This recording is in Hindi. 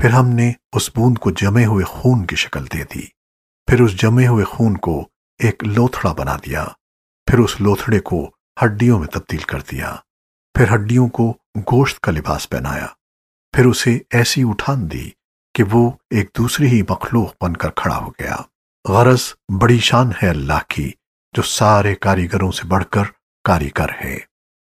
फिर हमने उस बूंद को जमे हुए खून की शक्ल दे दी। फिर उस जमे हुए खून को एक लोथड़ा बना दिया। फिर उस लोथड़े को हड्डियों में तब्दील कर दिया। फिर हड्डियों को गोश्त का लिबास पहनाया। फिर उसे ऐसी उठान दी कि वो एक दूसरी ही मखलूक बनकर खड़ा हो गया। गरज बड़ी शान है अल्लाह की, जो सारे कारीगरों से बढ़कर कारीगर है।